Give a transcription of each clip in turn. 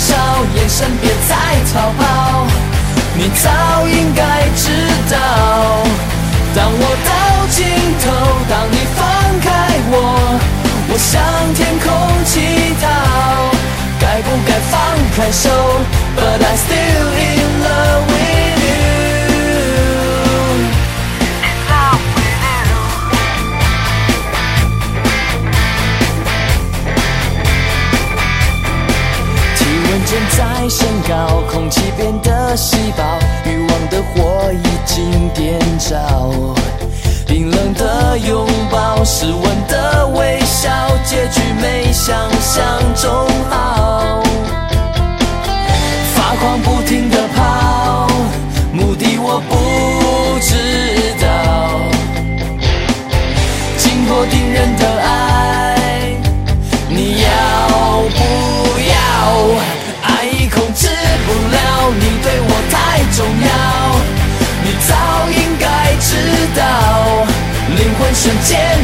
笑，眼神别再逃跑。你早应该知道，当我到尽头，当你放开我，我向天空祈祷，该不该放开手？But I still 正在升高，空气变得稀薄，欲望的火已经点着。冰冷的拥抱，失温的微笑，结局没想象中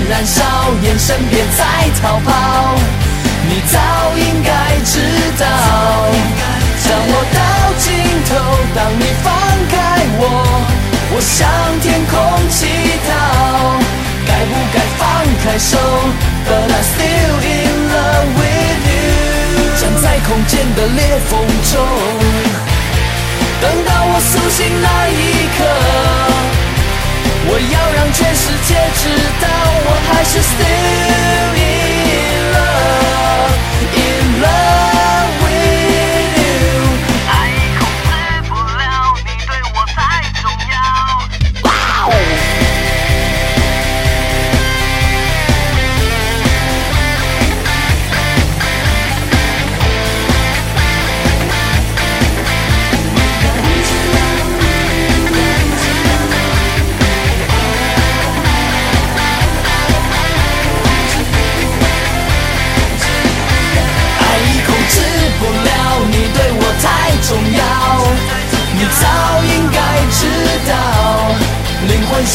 燃烧，眼神别再逃跑，你早应该知道。当我到尽头，当你放开我，我向天空祈祷，该不该放开手？But I still in love with you。站在空间的裂缝中，等到我苏醒那一刻。我要让全世界知道，我还是 still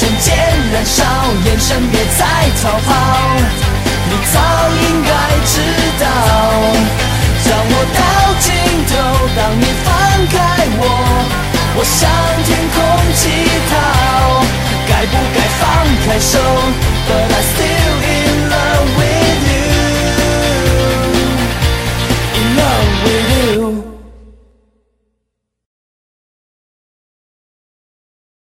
瞬间燃烧，眼神别再逃跑，你早应该知道。